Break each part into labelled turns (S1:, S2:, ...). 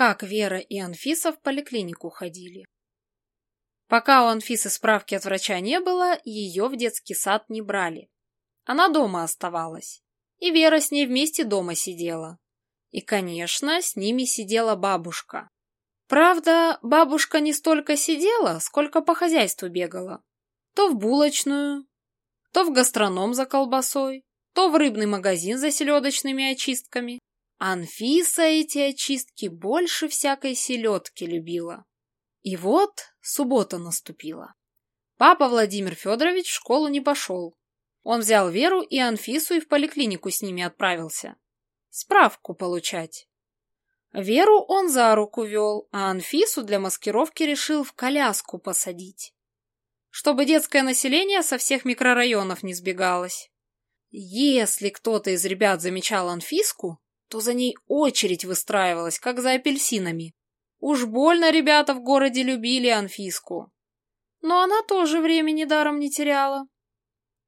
S1: как Вера и Анфиса в поликлинику ходили. Пока у Анфисы справки от врача не было, ее в детский сад не брали. Она дома оставалась. И Вера с ней вместе дома сидела. И, конечно, с ними сидела бабушка. Правда, бабушка не столько сидела, сколько по хозяйству бегала. То в булочную, то в гастроном за колбасой, то в рыбный магазин за селедочными очистками. Анфиса эти очистки больше всякой селедки любила. И вот суббота наступила. Папа Владимир Федорович в школу не пошел. Он взял Веру и Анфису и в поликлинику с ними отправился. Справку получать. Веру он за руку вел, а Анфису для маскировки решил в коляску посадить. Чтобы детское население со всех микрорайонов не сбегалось. Если кто-то из ребят замечал Анфиску, то за ней очередь выстраивалась, как за апельсинами. Уж больно ребята в городе любили Анфиску. Но она тоже времени даром не теряла.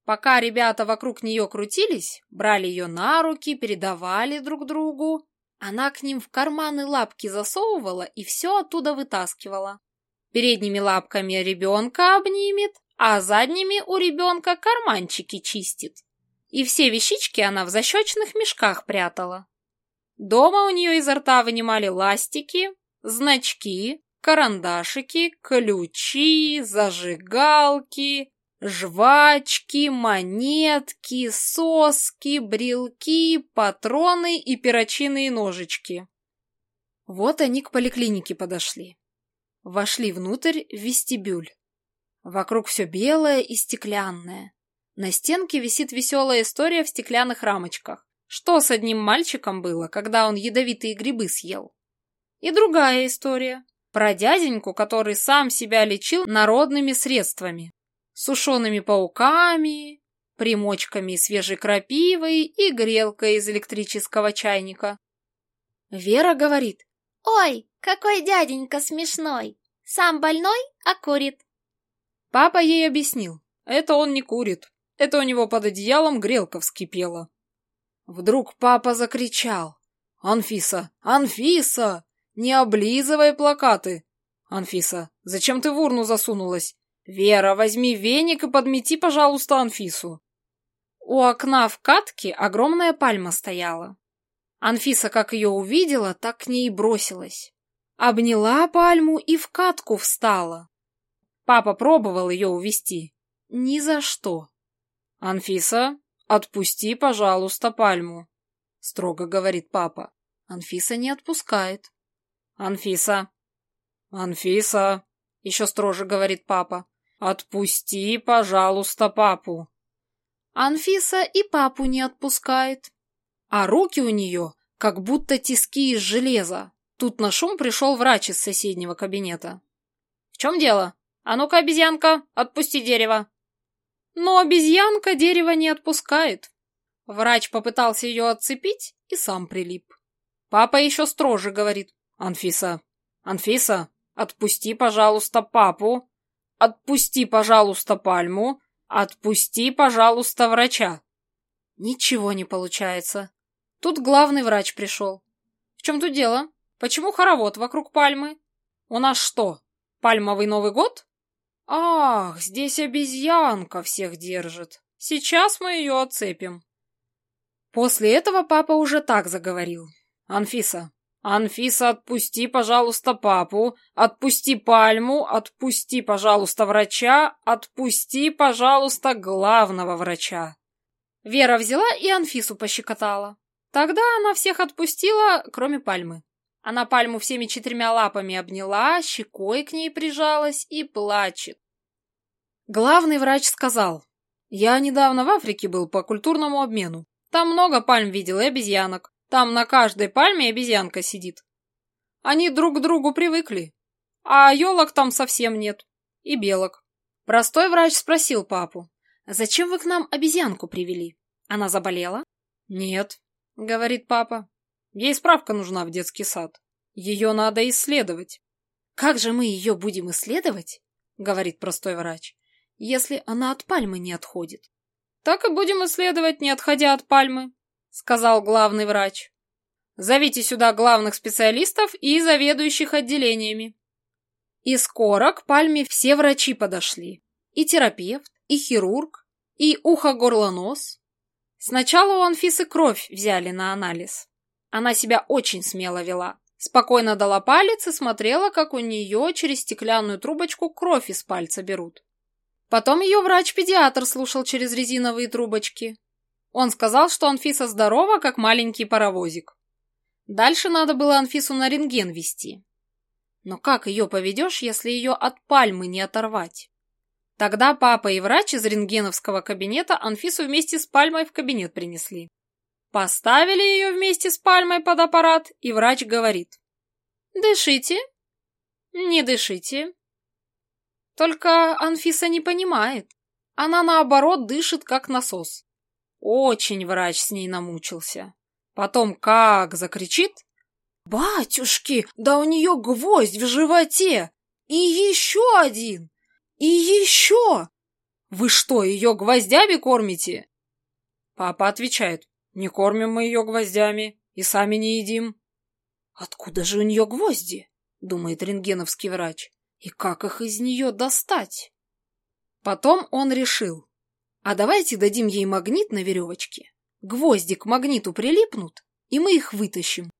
S1: Пока ребята вокруг нее крутились, брали ее на руки, передавали друг другу, она к ним в карманы лапки засовывала и все оттуда вытаскивала. Передними лапками ребенка обнимет, а задними у ребенка карманчики чистит. И все вещички она в защечных мешках прятала. Дома у нее изо рта вынимали ластики, значки, карандашики, ключи, зажигалки, жвачки, монетки, соски, брелки, патроны и перочинные ножички. Вот они к поликлинике подошли. Вошли внутрь в вестибюль. Вокруг все белое и стеклянное. На стенке висит веселая история в стеклянных рамочках. Что с одним мальчиком было, когда он ядовитые грибы съел? И другая история. Про дяденьку, который сам себя лечил народными средствами. Сушеными пауками, примочками свежей крапивой и грелкой из электрического чайника. Вера говорит,
S2: «Ой, какой дяденька смешной! Сам больной, а курит!»
S1: Папа ей объяснил, это он не курит, это у него под одеялом грелка вскипела. Вдруг папа закричал. «Анфиса! Анфиса! Не облизывай плакаты!» «Анфиса, зачем ты в урну засунулась?» «Вера, возьми веник и подмети, пожалуйста, Анфису!» У окна в катке огромная пальма стояла. Анфиса, как ее увидела, так к ней бросилась. Обняла пальму и в катку встала. Папа пробовал ее увести. Ни за что. «Анфиса, «Отпусти, пожалуйста, пальму», — строго говорит папа. Анфиса не отпускает. «Анфиса! Анфиса!» — еще строже говорит папа. «Отпусти, пожалуйста, папу!» Анфиса и папу не отпускает. А руки у нее как будто тиски из железа. Тут на шум пришел врач из соседнего кабинета. «В чем дело? А ну-ка, обезьянка, отпусти дерево!» Но обезьянка дерево не отпускает. Врач попытался ее отцепить и сам прилип. Папа еще строже говорит. «Анфиса, Анфиса, отпусти, пожалуйста, папу. Отпусти, пожалуйста, пальму. Отпусти, пожалуйста, врача». Ничего не получается. Тут главный врач пришел. В чем тут дело? Почему хоровод вокруг пальмы? У нас что, пальмовый Новый год? «Ах, здесь обезьянка всех держит. Сейчас мы ее отцепим». После этого папа уже так заговорил. «Анфиса, Анфиса, отпусти, пожалуйста, папу, отпусти пальму, отпусти, пожалуйста, врача, отпусти, пожалуйста, главного врача». Вера взяла и Анфису пощекотала. Тогда она всех отпустила, кроме пальмы. Она пальму всеми четырьмя лапами обняла, щекой к ней прижалась и плачет. Главный врач сказал, «Я недавно в Африке был по культурному обмену. Там много пальм видел и обезьянок. Там на каждой пальме обезьянка сидит. Они друг к другу привыкли. А елок там совсем нет. И белок. Простой врач спросил папу, «Зачем вы к нам обезьянку привели? Она заболела?» «Нет», — говорит папа. Ей справка нужна в детский сад. Ее надо исследовать. Как же мы ее будем исследовать? Говорит простой врач. Если она от пальмы не отходит. Так и будем исследовать, не отходя от пальмы, сказал главный врач. Зовите сюда главных специалистов и заведующих отделениями. И скоро к пальме все врачи подошли. И терапевт, и хирург, и ухо-горло-нос. Сначала у Анфисы кровь взяли на анализ. Она себя очень смело вела. Спокойно дала палец и смотрела, как у нее через стеклянную трубочку кровь из пальца берут. Потом ее врач-педиатр слушал через резиновые трубочки. Он сказал, что Анфиса здорова, как маленький паровозик. Дальше надо было Анфису на рентген вести. Но как ее поведешь, если ее от пальмы не оторвать? Тогда папа и врач из рентгеновского кабинета Анфису вместе с пальмой в кабинет принесли. Поставили ее вместе с пальмой под аппарат, и врач говорит. «Дышите, не дышите». Только Анфиса не понимает. Она, наоборот, дышит, как насос. Очень врач с ней намучился. Потом как закричит. «Батюшки, да у нее гвоздь в животе! И еще один! И еще! Вы что, ее гвоздями кормите?» Папа отвечает. «Не кормим мы ее гвоздями и сами не едим». «Откуда же у нее гвозди?» — думает рентгеновский врач. «И как их из нее достать?» Потом он решил. «А давайте дадим ей магнит на веревочке. Гвозди к магниту прилипнут, и мы их вытащим».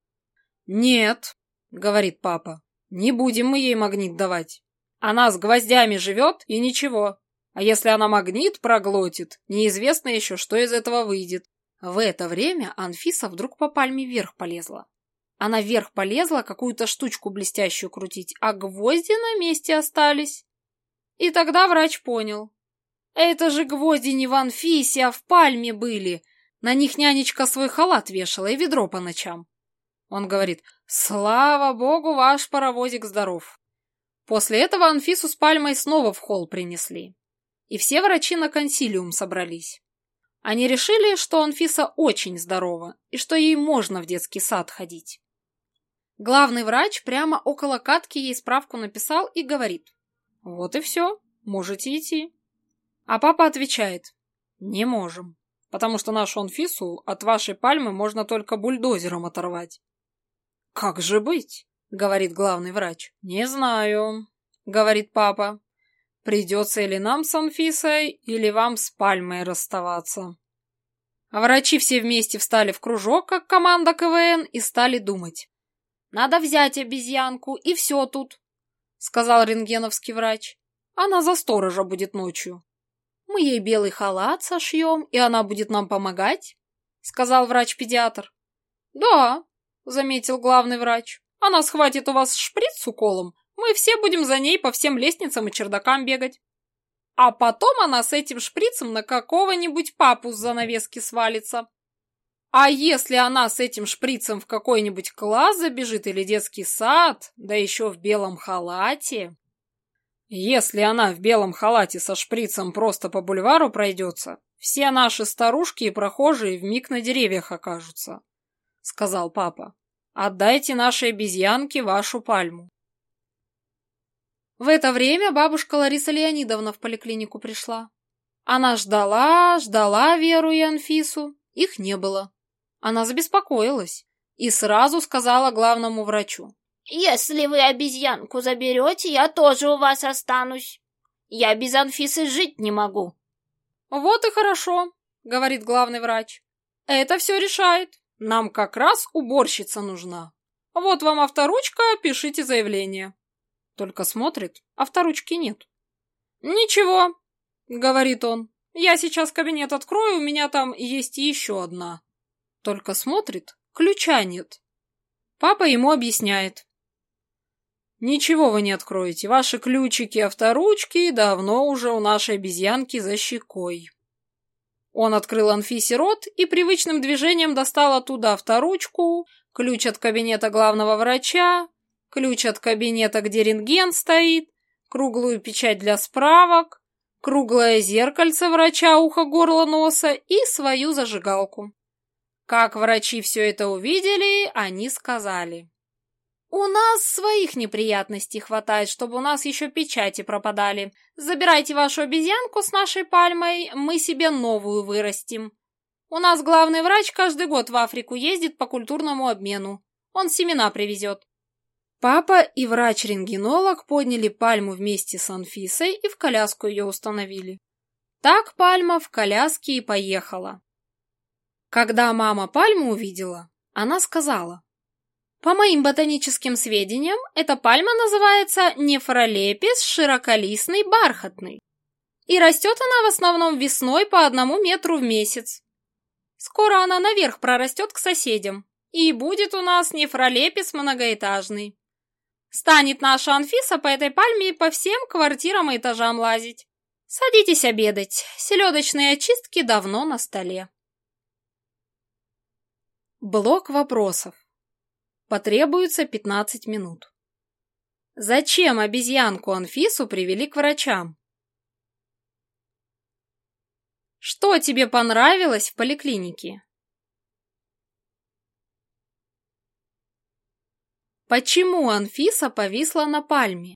S1: «Нет», — говорит папа, — «не будем мы ей магнит давать. Она с гвоздями живет, и ничего. А если она магнит проглотит, неизвестно еще, что из этого выйдет». В это время Анфиса вдруг по пальме вверх полезла. Она вверх полезла какую-то штучку блестящую крутить, а гвозди на месте остались. И тогда врач понял. Это же гвозди не в Анфисе, а в пальме были. На них нянечка свой халат вешала и ведро по ночам. Он говорит, слава богу, ваш паровозик здоров. После этого Анфису с пальмой снова в холл принесли. И все врачи на консилиум собрались. Они решили, что Анфиса очень здорова и что ей можно в детский сад ходить. Главный врач прямо около катки ей справку написал и говорит. Вот и все, можете идти. А папа отвечает. Не можем, потому что нашу Анфису от вашей пальмы можно только бульдозером оторвать. Как же быть? Говорит главный врач. Не знаю, говорит папа. Придется или нам с Анфисой, или вам с пальмой расставаться. А врачи все вместе встали в кружок, как команда КВН, и стали думать. Надо взять обезьянку, и все тут, — сказал рентгеновский врач. Она за сторожа будет ночью. Мы ей белый халат сошьем, и она будет нам помогать, — сказал врач-педиатр. Да, — заметил главный врач. Она схватит у вас шприц с уколом, мы все будем за ней по всем лестницам и чердакам бегать. А потом она с этим шприцем на какого-нибудь папу с занавески свалится. А если она с этим шприцем в какой-нибудь класс забежит или детский сад, да еще в белом халате? Если она в белом халате со шприцем просто по бульвару пройдется, все наши старушки и прохожие вмиг на деревьях окажутся, — сказал папа. Отдайте нашей обезьянке вашу пальму. В это время бабушка Лариса Леонидовна в поликлинику пришла. Она ждала, ждала Веру и Анфису. Их не было. Она забеспокоилась и сразу сказала главному врачу.
S2: «Если вы обезьянку заберете, я тоже у вас останусь. Я без Анфисы жить не могу».
S1: «Вот и хорошо», — говорит главный врач. «Это все решает. Нам как раз уборщица нужна. Вот вам авторучка, пишите заявление». Только смотрит, авторучки нет. «Ничего», — говорит он. «Я сейчас кабинет открою, у меня там есть еще одна». Только смотрит, ключа нет. Папа ему объясняет. Ничего вы не откроете, ваши ключики авторучки давно уже у нашей обезьянки за щекой. Он открыл Анфисе рот и привычным движением достал оттуда авторучку, ключ от кабинета главного врача, ключ от кабинета, где рентген стоит, круглую печать для справок, круглое зеркальце врача ухо-горло-носа и свою зажигалку. Как врачи все это увидели, они сказали. «У нас своих неприятностей хватает, чтобы у нас еще печати пропадали. Забирайте вашу обезьянку с нашей пальмой, мы себе новую вырастим. У нас главный врач каждый год в Африку ездит по культурному обмену. Он семена привезет. Папа и врач-рентгенолог подняли пальму вместе с Анфисой и в коляску ее установили. Так пальма в коляске и поехала. Когда мама пальму увидела, она сказала, «По моим ботаническим сведениям, эта пальма называется нефролепис широколистный бархатный. И растет она в основном весной по одному метру в месяц. Скоро она наверх прорастет к соседям, и будет у нас нефролепис многоэтажный. Станет наша Анфиса по этой пальме по всем квартирам и этажам лазить. Садитесь обедать, селедочные очистки давно на столе. Блок вопросов. Потребуется 15 минут. Зачем обезьянку Анфису привели к врачам? Что тебе понравилось в поликлинике? Почему Анфиса повисла на пальме?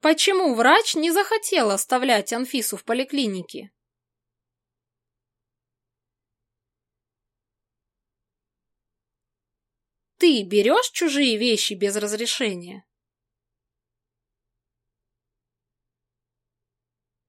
S1: Почему врач не захотел оставлять Анфису в поликлинике? Ты берешь чужие вещи без разрешения?